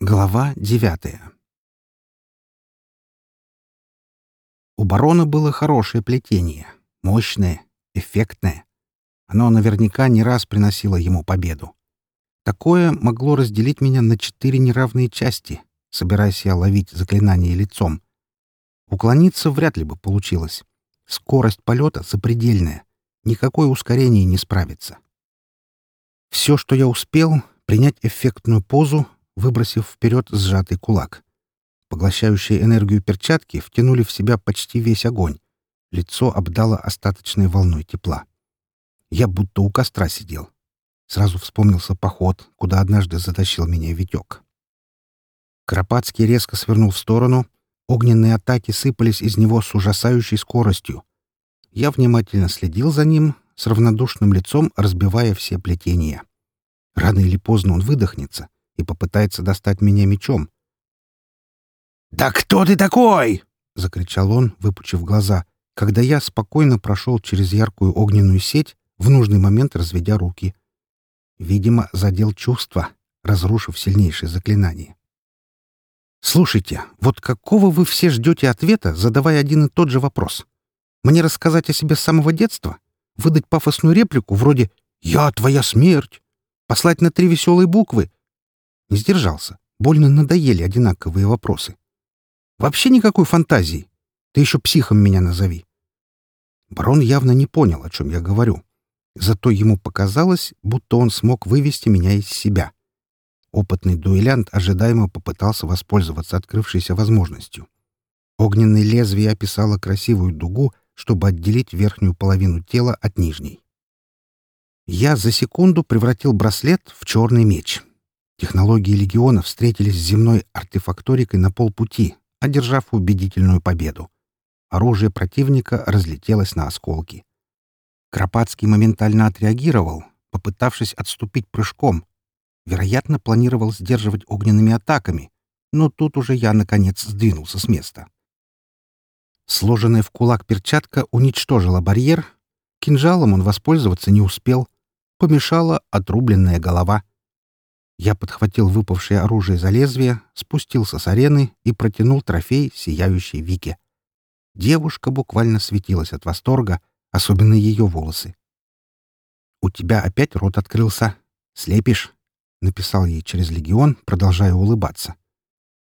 Глава девятая У барона было хорошее плетение, мощное, эффектное. Оно наверняка не раз приносило ему победу. Такое могло разделить меня на четыре неравные части, собираясь я ловить заклинание лицом. Уклониться вряд ли бы получилось. Скорость полета запредельная. Никакое ускорение не справится. Все, что я успел, принять эффектную позу, выбросив вперед сжатый кулак. Поглощающие энергию перчатки втянули в себя почти весь огонь. Лицо обдало остаточной волной тепла. Я будто у костра сидел. Сразу вспомнился поход, куда однажды затащил меня Витек. Кропацкий резко свернул в сторону. Огненные атаки сыпались из него с ужасающей скоростью. Я внимательно следил за ним, с равнодушным лицом разбивая все плетения. Рано или поздно он выдохнется и попытается достать меня мечом. «Да кто ты такой?» — закричал он, выпучив глаза, когда я спокойно прошел через яркую огненную сеть, в нужный момент разведя руки. Видимо, задел чувства, разрушив сильнейшее заклинание. «Слушайте, вот какого вы все ждете ответа, задавая один и тот же вопрос? Мне рассказать о себе с самого детства? Выдать пафосную реплику вроде «Я твоя смерть»? Послать на три веселые буквы? Не сдержался. Больно надоели одинаковые вопросы. Вообще никакой фантазии. Ты еще психом меня назови. Барон явно не понял, о чем я говорю. Зато ему показалось, будто он смог вывести меня из себя. Опытный дуэлянт ожидаемо попытался воспользоваться открывшейся возможностью. Огненное лезвие описало красивую дугу, чтобы отделить верхнюю половину тела от нижней. Я за секунду превратил браслет в черный меч. Технологии легиона встретились с земной артефакторикой на полпути, одержав убедительную победу. Оружие противника разлетелось на осколки. Кропацкий моментально отреагировал, попытавшись отступить прыжком. Вероятно, планировал сдерживать огненными атаками, но тут уже я, наконец, сдвинулся с места. Сложенная в кулак перчатка уничтожила барьер. Кинжалом он воспользоваться не успел. Помешала отрубленная голова — я подхватил выпавшее оружие за лезвие, спустился с арены и протянул трофей сияющей Вике. Девушка буквально светилась от восторга, особенно ее волосы. «У тебя опять рот открылся. Слепишь?» — написал ей через легион, продолжая улыбаться.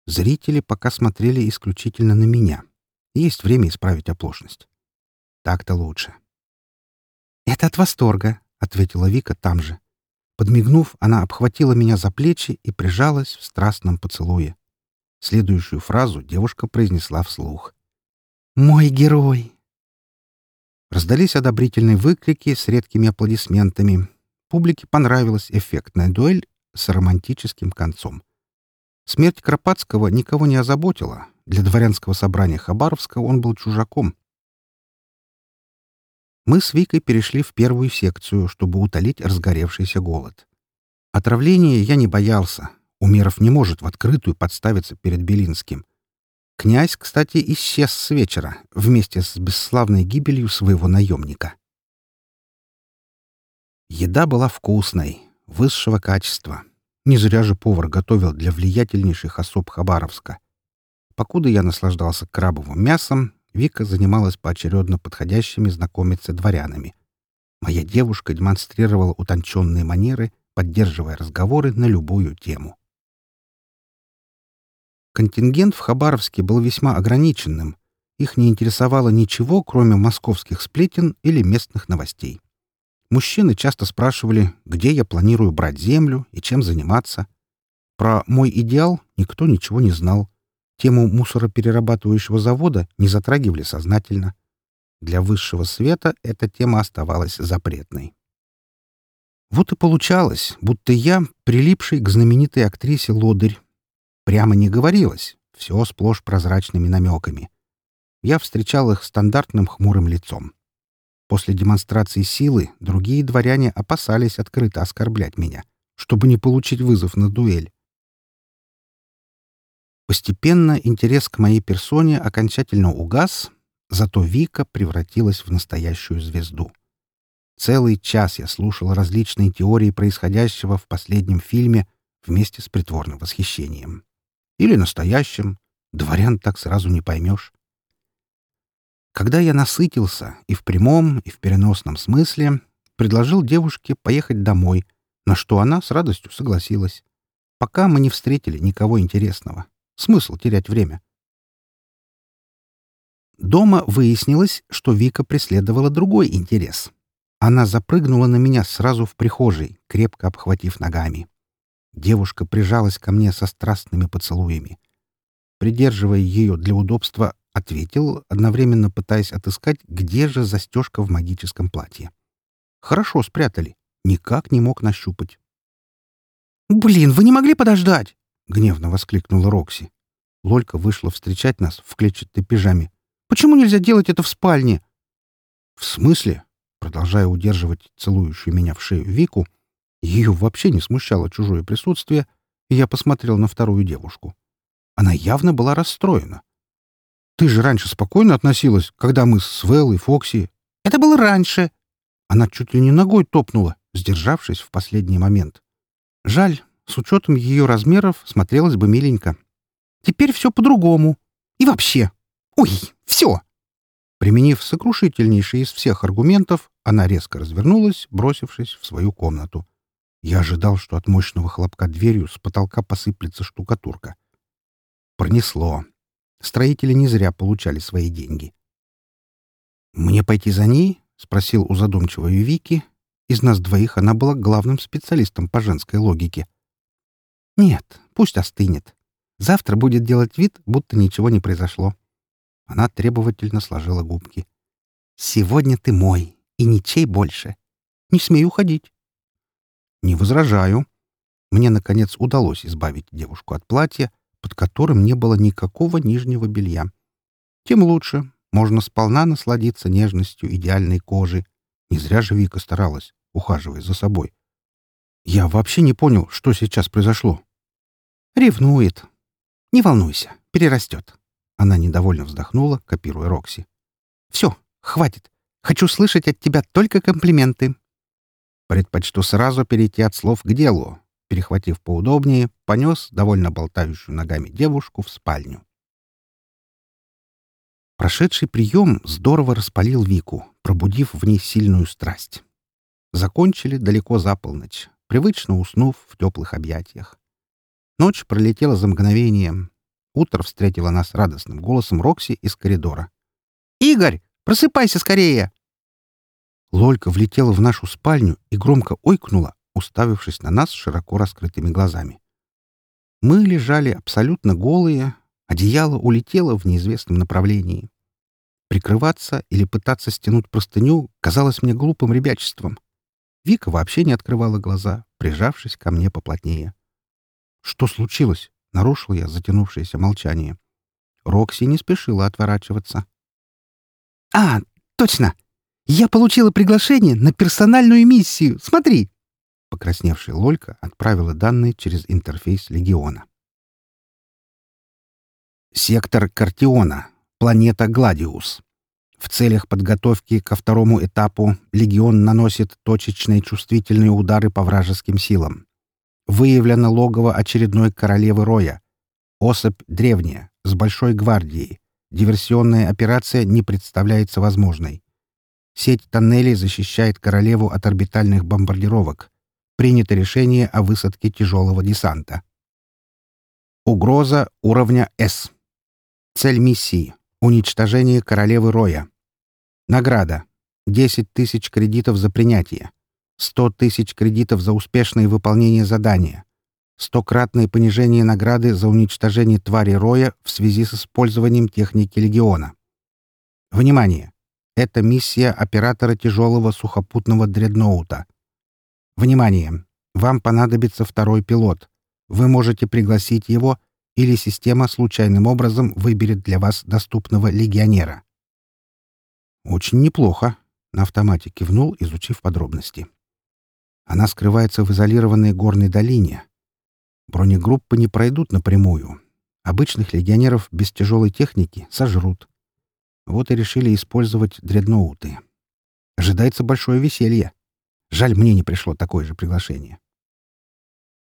Зрители пока смотрели исключительно на меня. Есть время исправить оплошность. Так-то лучше. «Это от восторга», — ответила Вика там же. Подмигнув, она обхватила меня за плечи и прижалась в страстном поцелуе. Следующую фразу девушка произнесла вслух. «Мой герой!» Раздались одобрительные выкрики с редкими аплодисментами. Публике понравилась эффектная дуэль с романтическим концом. Смерть Кропацкого никого не озаботила. Для дворянского собрания Хабаровска он был чужаком. Мы с Викой перешли в первую секцию, чтобы утолить разгоревшийся голод. Отравления я не боялся. Умеров не может в открытую подставиться перед Белинским. Князь, кстати, исчез с вечера вместе с бесславной гибелью своего наемника. Еда была вкусной, высшего качества. Не зря же повар готовил для влиятельнейших особ Хабаровска. Покуда я наслаждался крабовым мясом, Вика занималась поочередно подходящими знакомиться дворянами. Моя девушка демонстрировала утонченные манеры, поддерживая разговоры на любую тему. Контингент в Хабаровске был весьма ограниченным. Их не интересовало ничего, кроме московских сплетен или местных новостей. Мужчины часто спрашивали, где я планирую брать землю и чем заниматься. Про мой идеал никто ничего не знал. Тему мусороперерабатывающего завода не затрагивали сознательно. Для высшего света эта тема оставалась запретной. Вот и получалось, будто я, прилипший к знаменитой актрисе Лодырь, прямо не говорилось, все сплошь прозрачными намеками. Я встречал их стандартным хмурым лицом. После демонстрации силы другие дворяне опасались открыто оскорблять меня, чтобы не получить вызов на дуэль. Постепенно интерес к моей персоне окончательно угас, зато Вика превратилась в настоящую звезду. Целый час я слушал различные теории происходящего в последнем фильме, вместе с притворным восхищением. Или настоящим. Дворян так сразу не поймешь. Когда я насытился и в прямом, и в переносном смысле, предложил девушке поехать домой, на что она с радостью согласилась. Пока мы не встретили никого интересного. Смысл терять время. Дома выяснилось, что Вика преследовала другой интерес. Она запрыгнула на меня сразу в прихожей, крепко обхватив ногами. Девушка прижалась ко мне со страстными поцелуями. Придерживая ее для удобства, ответил, одновременно пытаясь отыскать, где же застежка в магическом платье. Хорошо спрятали. Никак не мог нащупать. «Блин, вы не могли подождать!» — гневно воскликнула Рокси. Лолька вышла встречать нас в клетчатой пижаме. «Почему нельзя делать это в спальне?» «В смысле?» Продолжая удерживать целующую меня в шею Вику, ее вообще не смущало чужое присутствие, и я посмотрел на вторую девушку. Она явно была расстроена. «Ты же раньше спокойно относилась, когда мы с Вэл и Фокси...» «Это было раньше!» Она чуть ли не ногой топнула, сдержавшись в последний момент. Жаль, с учетом ее размеров смотрелось бы миленько. Теперь все по-другому. И вообще. Ой, все. Применив сокрушительнейший из всех аргументов, она резко развернулась, бросившись в свою комнату. Я ожидал, что от мощного хлопка дверью с потолка посыплется штукатурка. Пронесло. Строители не зря получали свои деньги. «Мне пойти за ней?» — спросил у задумчивой Вики. Из нас двоих она была главным специалистом по женской логике. «Нет, пусть остынет. Завтра будет делать вид, будто ничего не произошло». Она требовательно сложила губки. «Сегодня ты мой, и ничей больше. Не смей уходить». «Не возражаю». Мне, наконец, удалось избавить девушку от платья, под которым не было никакого нижнего белья. Тем лучше. Можно сполна насладиться нежностью идеальной кожи. Не зря же Вика старалась, ухаживая за собой. Я вообще не понял, что сейчас произошло. Ревнует. Не волнуйся, перерастет. Она недовольно вздохнула, копируя Рокси. «Все, хватит. Хочу слышать от тебя только комплименты». Предпочту сразу перейти от слов к делу. Перехватив поудобнее, понес довольно болтающую ногами девушку в спальню. Прошедший прием здорово распалил Вику, пробудив в ней сильную страсть. Закончили далеко за полночь, привычно уснув в теплых объятиях. Ночь пролетела за мгновением, Утро встретило нас радостным голосом Рокси из коридора. «Игорь, просыпайся скорее!» Лолька влетела в нашу спальню и громко ойкнула, уставившись на нас широко раскрытыми глазами. Мы лежали абсолютно голые, одеяло улетело в неизвестном направлении. Прикрываться или пытаться стянуть простыню казалось мне глупым ребячеством. Вика вообще не открывала глаза, прижавшись ко мне поплотнее. «Что случилось?» Нарушил я затянувшееся молчание. Рокси не спешила отворачиваться. «А, точно! Я получила приглашение на персональную миссию. Смотри!» Покрасневшая Лолька отправила данные через интерфейс Легиона. Сектор Картиона. Планета Гладиус. В целях подготовки ко второму этапу Легион наносит точечные чувствительные удары по вражеским силам. Выявлено логово очередной королевы Роя. Особь древняя, с большой гвардией. Диверсионная операция не представляется возможной. Сеть тоннелей защищает королеву от орбитальных бомбардировок. Принято решение о высадке тяжелого десанта. Угроза уровня С. Цель миссии — уничтожение королевы Роя. Награда — 10 тысяч кредитов за принятие. Сто тысяч кредитов за успешное выполнение задания. Стократное понижение награды за уничтожение твари Роя в связи с использованием техники Легиона. Внимание! Это миссия оператора тяжелого сухопутного дредноута. Внимание! Вам понадобится второй пилот. Вы можете пригласить его, или система случайным образом выберет для вас доступного легионера. Очень неплохо, на автомате кивнул, изучив подробности. Она скрывается в изолированной горной долине. Бронегруппы не пройдут напрямую. Обычных легионеров без тяжелой техники сожрут. Вот и решили использовать дредноуты. Ожидается большое веселье. Жаль, мне не пришло такое же приглашение.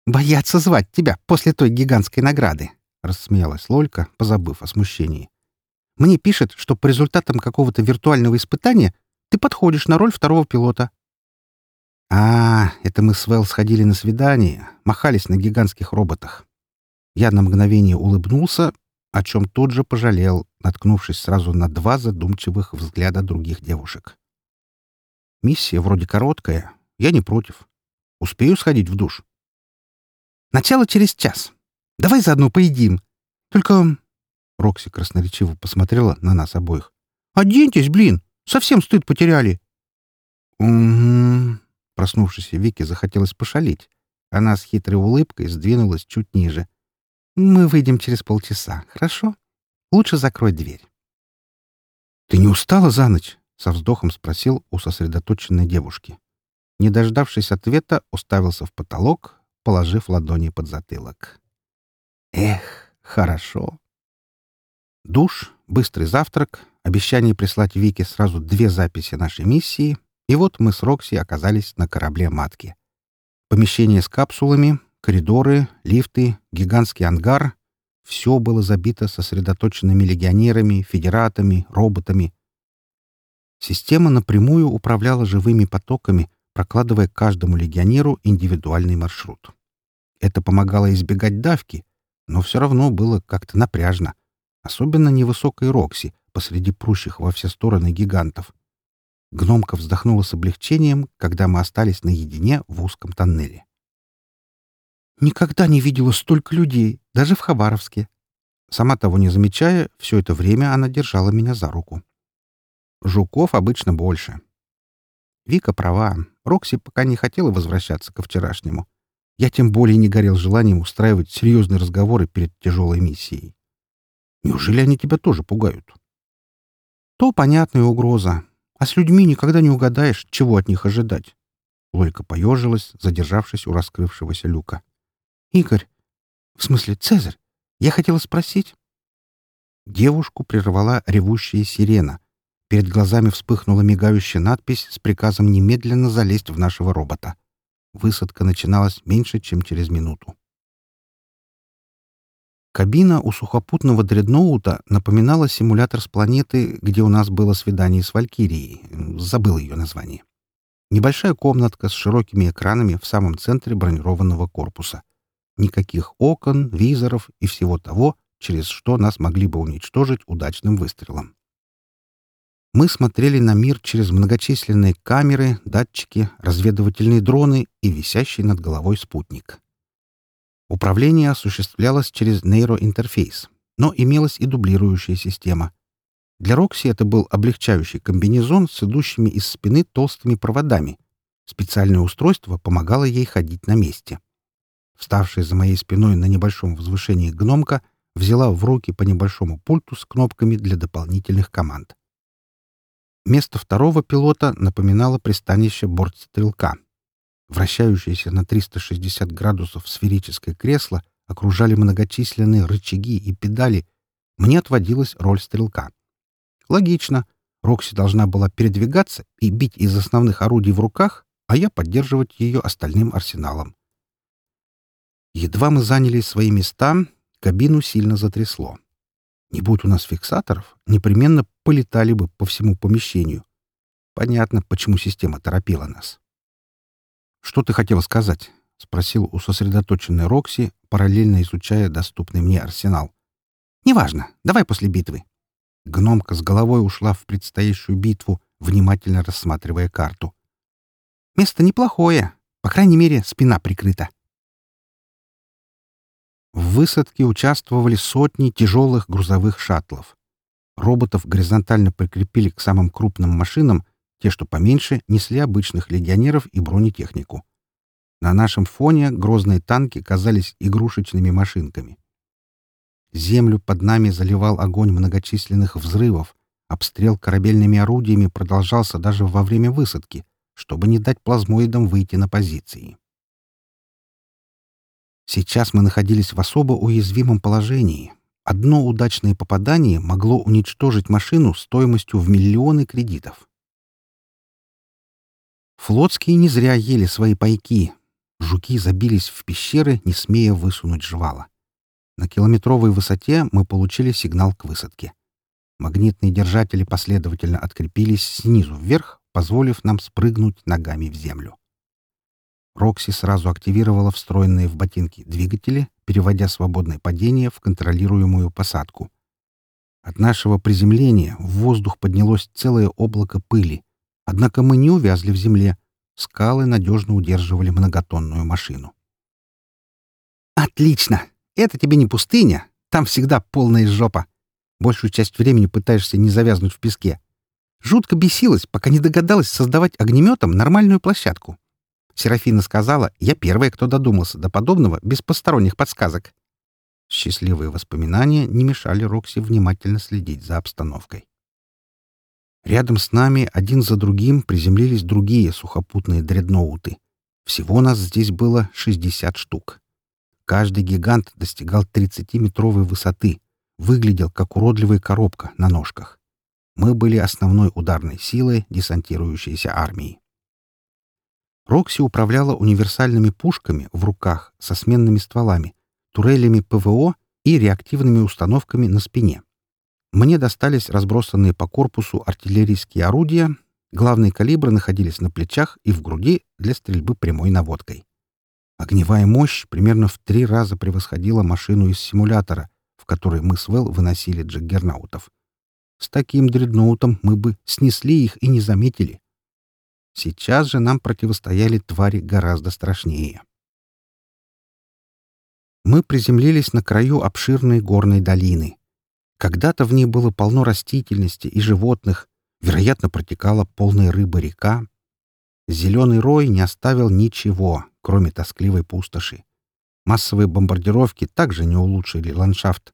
Боятся звать тебя после той гигантской награды», — рассмеялась Лолька, позабыв о смущении. «Мне пишет, что по результатам какого-то виртуального испытания ты подходишь на роль второго пилота». «А, это мы с Вэл сходили на свидание, махались на гигантских роботах». Я на мгновение улыбнулся, о чем тут же пожалел, наткнувшись сразу на два задумчивых взгляда других девушек. «Миссия вроде короткая. Я не против. Успею сходить в душ?» Начало через час. Давай заодно поедим. Только...» Рокси красноречиво посмотрела на нас обоих. «Оденьтесь, блин! Совсем стыд потеряли!» «Угу...» Проснувшейся Вике захотелось пошалить. Она с хитрой улыбкой сдвинулась чуть ниже. «Мы выйдем через полчаса, хорошо? Лучше закрой дверь». «Ты не устала за ночь?» — со вздохом спросил у сосредоточенной девушки. Не дождавшись ответа, уставился в потолок, положив ладони под затылок. Эх, хорошо. Душ, быстрый завтрак, обещание прислать Вике сразу две записи нашей миссии, и вот мы с Рокси оказались на корабле «Матки». Помещение с капсулами, коридоры, лифты, гигантский ангар — все было забито сосредоточенными легионерами, федератами, роботами. Система напрямую управляла живыми потоками, прокладывая каждому легионеру индивидуальный маршрут. Это помогало избегать давки, но все равно было как-то напряжно, особенно невысокой Рокси посреди прущих во все стороны гигантов. Гномка вздохнула с облегчением, когда мы остались наедине в узком тоннеле. «Никогда не видела столько людей, даже в Хабаровске». Сама того не замечая, все это время она держала меня за руку. Жуков обычно больше. Вика права. Рокси пока не хотела возвращаться ко вчерашнему. Я тем более не горел желанием устраивать серьезные разговоры перед тяжелой миссией. Неужели они тебя тоже пугают? То понятная угроза. А с людьми никогда не угадаешь, чего от них ожидать. Лойка поежилась, задержавшись у раскрывшегося люка. «Игорь, в смысле Цезарь, я хотела спросить...» Девушку прервала ревущая сирена — Перед глазами вспыхнула мигающая надпись с приказом немедленно залезть в нашего робота. Высадка начиналась меньше, чем через минуту. Кабина у сухопутного дредноута напоминала симулятор с планеты, где у нас было свидание с Валькирией. Забыл ее название. Небольшая комнатка с широкими экранами в самом центре бронированного корпуса. Никаких окон, визоров и всего того, через что нас могли бы уничтожить удачным выстрелом мы смотрели на мир через многочисленные камеры, датчики, разведывательные дроны и висящий над головой спутник. Управление осуществлялось через нейроинтерфейс, но имелась и дублирующая система. Для Рокси это был облегчающий комбинезон с идущими из спины толстыми проводами. Специальное устройство помогало ей ходить на месте. Вставшая за моей спиной на небольшом возвышении гномка взяла в руки по небольшому пульту с кнопками для дополнительных команд. Место второго пилота напоминало пристанище бортстрелка. Вращающееся на 360 градусов сферическое кресло окружали многочисленные рычаги и педали. Мне отводилась роль стрелка. Логично. Рокси должна была передвигаться и бить из основных орудий в руках, а я поддерживать ее остальным арсеналом. Едва мы заняли свои места, кабину сильно затрясло. Не будь у нас фиксаторов, непременно полетали бы по всему помещению. Понятно, почему система торопила нас. «Что ты хотела сказать?» — спросил у сосредоточенной Рокси, параллельно изучая доступный мне арсенал. «Неважно. Давай после битвы». Гномка с головой ушла в предстоящую битву, внимательно рассматривая карту. «Место неплохое. По крайней мере, спина прикрыта». В высадке участвовали сотни тяжелых грузовых шаттлов. Роботов горизонтально прикрепили к самым крупным машинам, те, что поменьше, несли обычных легионеров и бронетехнику. На нашем фоне грозные танки казались игрушечными машинками. Землю под нами заливал огонь многочисленных взрывов. Обстрел корабельными орудиями продолжался даже во время высадки, чтобы не дать плазмоидам выйти на позиции. Сейчас мы находились в особо уязвимом положении. Одно удачное попадание могло уничтожить машину стоимостью в миллионы кредитов. Флотские не зря ели свои пайки. Жуки забились в пещеры, не смея высунуть жвала. На километровой высоте мы получили сигнал к высадке. Магнитные держатели последовательно открепились снизу вверх, позволив нам спрыгнуть ногами в землю. Рокси сразу активировала встроенные в ботинки двигатели, переводя свободное падение в контролируемую посадку. От нашего приземления в воздух поднялось целое облако пыли, однако мы не увязли в земле. Скалы надежно удерживали многотонную машину. «Отлично! Это тебе не пустыня. Там всегда полная жопа. Большую часть времени пытаешься не завязнуть в песке. Жутко бесилась, пока не догадалась создавать огнеметом нормальную площадку. Серафина сказала, я первая, кто додумался до подобного без посторонних подсказок. Счастливые воспоминания не мешали Рокси внимательно следить за обстановкой. Рядом с нами один за другим приземлились другие сухопутные дредноуты. Всего нас здесь было 60 штук. Каждый гигант достигал 30-метровой высоты, выглядел как уродливая коробка на ножках. Мы были основной ударной силой десантирующейся армии. Рокси управляла универсальными пушками в руках со сменными стволами, турелями ПВО и реактивными установками на спине. Мне достались разбросанные по корпусу артиллерийские орудия, главные калибры находились на плечах и в груди для стрельбы прямой наводкой. Огневая мощь примерно в три раза превосходила машину из симулятора, в которой мы с Вэл выносили джаггернаутов. С таким дредноутом мы бы снесли их и не заметили. Сейчас же нам противостояли твари гораздо страшнее. Мы приземлились на краю обширной горной долины. Когда-то в ней было полно растительности и животных, вероятно, протекала полная рыба река. Зеленый рой не оставил ничего, кроме тоскливой пустоши. Массовые бомбардировки также не улучшили ландшафт.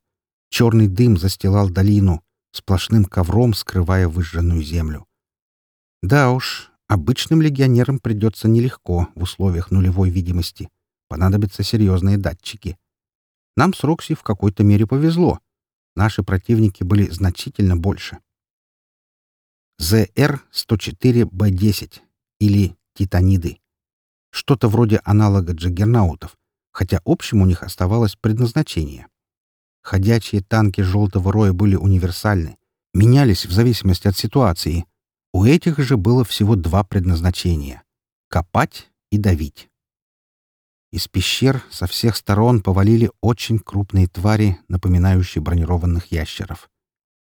Черный дым застилал долину, сплошным ковром скрывая выжженную землю. Да уж, Обычным легионерам придется нелегко в условиях нулевой видимости. Понадобятся серьезные датчики. Нам с Рокси в какой-то мере повезло. Наши противники были значительно больше. ЗР-104Б10 или «Титаниды». Что-то вроде аналога джаггернаутов, хотя общим у них оставалось предназначение. Ходячие танки «Желтого роя» были универсальны, менялись в зависимости от ситуации — у этих же было всего два предназначения — копать и давить. Из пещер со всех сторон повалили очень крупные твари, напоминающие бронированных ящеров.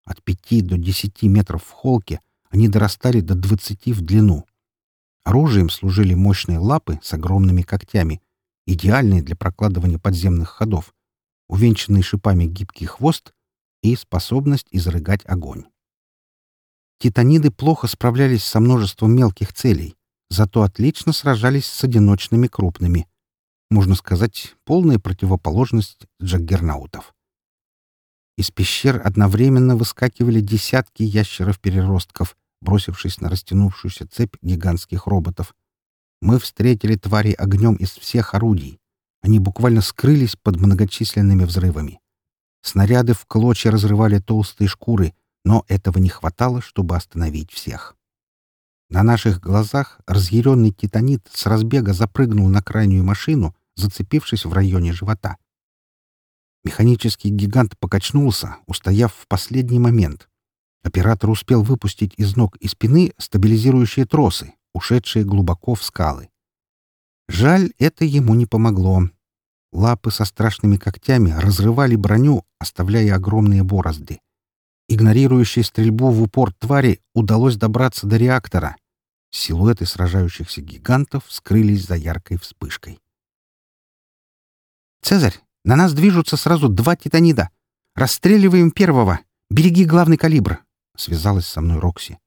От пяти до десяти метров в холке они дорастали до двадцати в длину. Оружием служили мощные лапы с огромными когтями, идеальные для прокладывания подземных ходов, увенчанный шипами гибкий хвост и способность изрыгать огонь. Титаниды плохо справлялись со множеством мелких целей, зато отлично сражались с одиночными крупными. Можно сказать, полная противоположность джаггернаутов. Из пещер одновременно выскакивали десятки ящеров-переростков, бросившись на растянувшуюся цепь гигантских роботов. Мы встретили твари огнем из всех орудий. Они буквально скрылись под многочисленными взрывами. Снаряды в клочья разрывали толстые шкуры, но этого не хватало, чтобы остановить всех. На наших глазах разъяренный титанит с разбега запрыгнул на крайнюю машину, зацепившись в районе живота. Механический гигант покачнулся, устояв в последний момент. Оператор успел выпустить из ног и спины стабилизирующие тросы, ушедшие глубоко в скалы. Жаль, это ему не помогло. Лапы со страшными когтями разрывали броню, оставляя огромные борозды. Игнорирующей стрельбу в упор твари удалось добраться до реактора. Силуэты сражающихся гигантов скрылись за яркой вспышкой. «Цезарь, на нас движутся сразу два титанида. Расстреливаем первого. Береги главный калибр», — связалась со мной Рокси.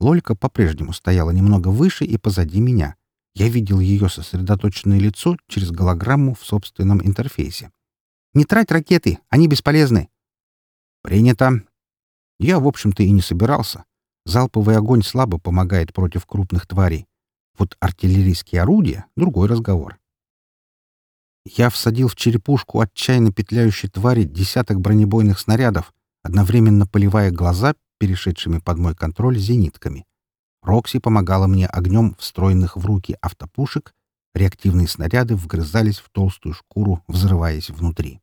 Лолька по-прежнему стояла немного выше и позади меня. Я видел ее сосредоточенное лицо через голограмму в собственном интерфейсе. «Не трать ракеты, они бесполезны». «Принято. Я, в общем-то, и не собирался. Залповый огонь слабо помогает против крупных тварей. Вот артиллерийские орудия — другой разговор. Я всадил в черепушку отчаянно петляющей твари десяток бронебойных снарядов, одновременно поливая глаза перешедшими под мой контроль зенитками. Рокси помогала мне огнем встроенных в руки автопушек Реактивные снаряды вгрызались в толстую шкуру, взрываясь внутри.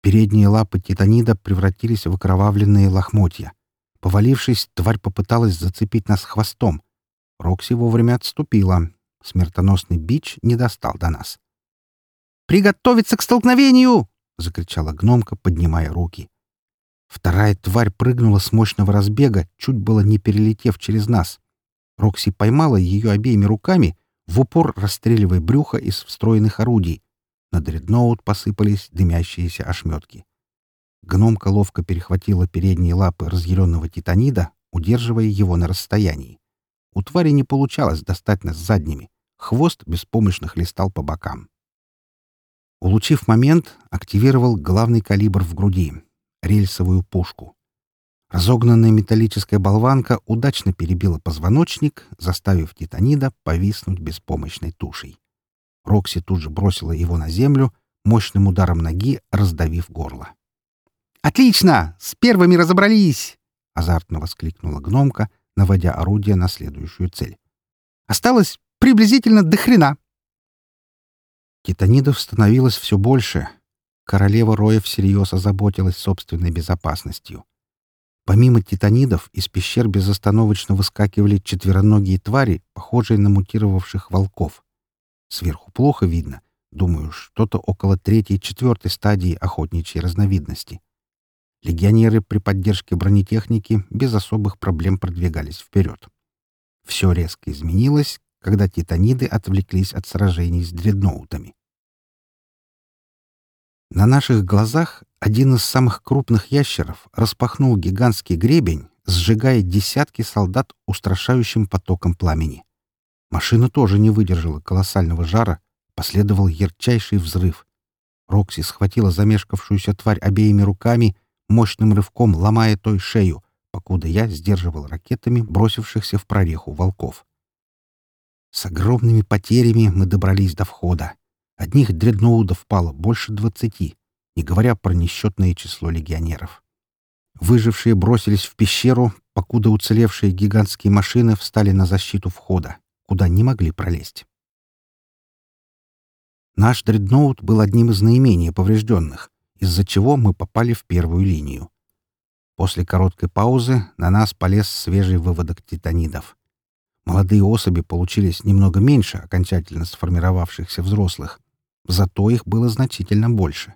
Передние лапы титанида превратились в окровавленные лохмотья. Повалившись, тварь попыталась зацепить нас хвостом. Рокси вовремя отступила. Смертоносный бич не достал до нас. «Приготовиться к столкновению!» — закричала гномка, поднимая руки. Вторая тварь прыгнула с мощного разбега, чуть было не перелетев через нас. Рокси поймала ее обеими руками, в упор расстреливая брюхо из встроенных орудий. На дредноут посыпались дымящиеся ошметки. Гномка ловко перехватила передние лапы разъяренного титанида, удерживая его на расстоянии. У твари не получалось достать нас задними. Хвост беспомощно хлестал по бокам. Улучив момент, активировал главный калибр в груди — рельсовую пушку. Разогнанная металлическая болванка удачно перебила позвоночник, заставив титанида повиснуть беспомощной тушей. Рокси тут же бросила его на землю, мощным ударом ноги раздавив горло. «Отлично! С первыми разобрались!» — азартно воскликнула гномка, наводя орудие на следующую цель. «Осталось приблизительно до хрена!» Титанидов становилось все больше. Королева Роя всерьез озаботилась собственной безопасностью. Помимо титанидов, из пещер безостановочно выскакивали четвероногие твари, похожие на мутировавших волков. Сверху плохо видно. Думаю, что-то около третьей-четвертой стадии охотничьей разновидности. Легионеры при поддержке бронетехники без особых проблем продвигались вперед. Все резко изменилось, когда титаниды отвлеклись от сражений с дредноутами. На наших глазах один из самых крупных ящеров распахнул гигантский гребень, сжигая десятки солдат устрашающим потоком пламени. Машина тоже не выдержала колоссального жара, последовал ярчайший взрыв. Рокси схватила замешкавшуюся тварь обеими руками, мощным рывком ломая той шею, покуда я сдерживал ракетами бросившихся в прореху волков. С огромными потерями мы добрались до входа. Одних дредноудов пало больше двадцати, не говоря про несчетное число легионеров. Выжившие бросились в пещеру, покуда уцелевшие гигантские машины встали на защиту входа, куда не могли пролезть. Наш дредноут был одним из наименее поврежденных, из-за чего мы попали в первую линию. После короткой паузы на нас полез свежий выводок титанидов. Молодые особи получились немного меньше окончательно сформировавшихся взрослых, зато их было значительно больше.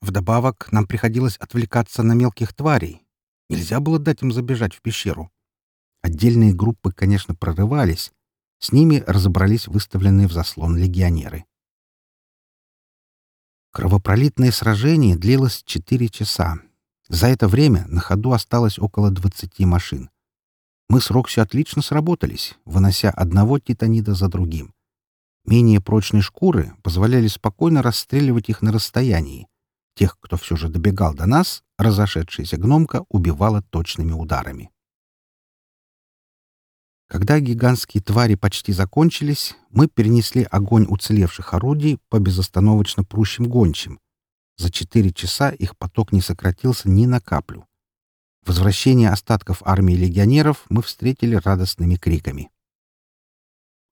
Вдобавок нам приходилось отвлекаться на мелких тварей. Нельзя было дать им забежать в пещеру. Отдельные группы, конечно, прорывались. С ними разобрались выставленные в заслон легионеры. Кровопролитное сражение длилось четыре часа. За это время на ходу осталось около двадцати машин. Мы с Рокси отлично сработались, вынося одного титанида за другим. Менее прочные шкуры позволяли спокойно расстреливать их на расстоянии. Тех, кто все же добегал до нас, разошедшаяся гномка убивала точными ударами. Когда гигантские твари почти закончились, мы перенесли огонь уцелевших орудий по безостановочно прущим гончим. За четыре часа их поток не сократился ни на каплю. Возвращение остатков армии легионеров мы встретили радостными криками.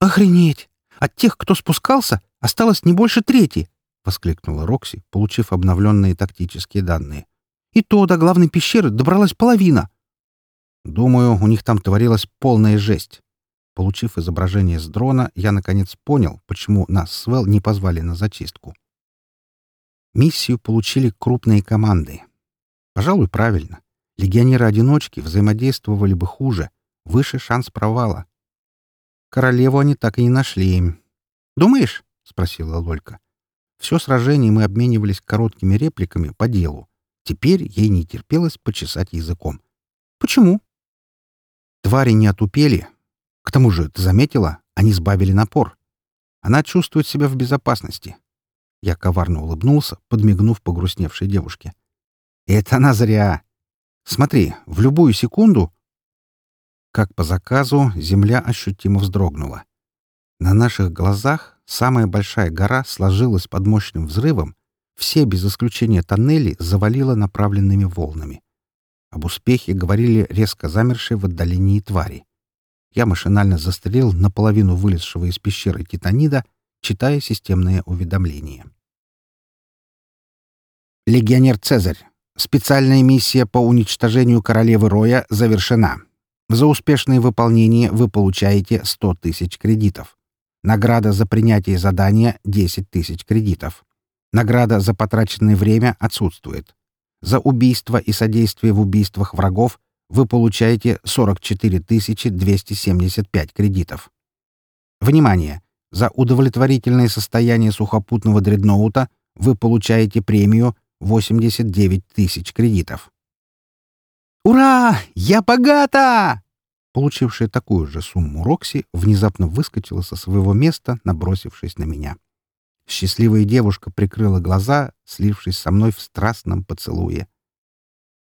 «Охренеть! От тех, кто спускался, осталось не больше трети!» — воскликнула Рокси, получив обновленные тактические данные. «И то до главной пещеры добралась половина!» Думаю, у них там творилась полная жесть. Получив изображение с дрона, я наконец понял, почему нас с Вэл не позвали на зачистку. Миссию получили крупные команды. Пожалуй, правильно. Легионеры-одиночки взаимодействовали бы хуже. Выше шанс провала. Королеву они так и не нашли. «Думаешь?» — спросила Лолька. Все сражение мы обменивались короткими репликами по делу. Теперь ей не терпелось почесать языком. «Почему?» Твари не отупели. К тому же, ты заметила, они сбавили напор. Она чувствует себя в безопасности. Я коварно улыбнулся, подмигнув погрустневшей девушке. Это она зря. Смотри, в любую секунду... Как по заказу, земля ощутимо вздрогнула. На наших глазах самая большая гора сложилась под мощным взрывом, все без исключения тоннели завалило направленными волнами. Об успехе говорили резко замершие в отдалении твари. Я машинально застрелил наполовину вылезшего из пещеры титанида, читая системное уведомление. Легионер Цезарь. Специальная миссия по уничтожению королевы Роя завершена. За успешное выполнение вы получаете 100 тысяч кредитов. Награда за принятие задания — 10 тысяч кредитов. Награда за потраченное время отсутствует. За убийство и содействие в убийствах врагов вы получаете 44 275 кредитов. Внимание! За удовлетворительное состояние сухопутного дредноута вы получаете премию 89 тысяч кредитов. «Ура! Я богата!» Получившая такую же сумму Рокси внезапно выскочила со своего места, набросившись на меня. Счастливая девушка прикрыла глаза, слившись со мной в страстном поцелуе.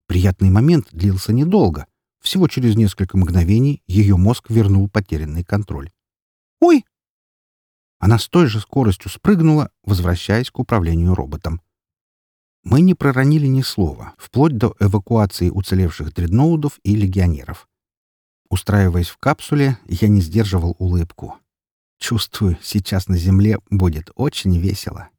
Приятный момент длился недолго. Всего через несколько мгновений ее мозг вернул потерянный контроль. «Ой!» Она с той же скоростью спрыгнула, возвращаясь к управлению роботом. Мы не проронили ни слова, вплоть до эвакуации уцелевших дредноудов и легионеров. Устраиваясь в капсуле, я не сдерживал улыбку. Чувствую, сейчас на Земле будет очень весело.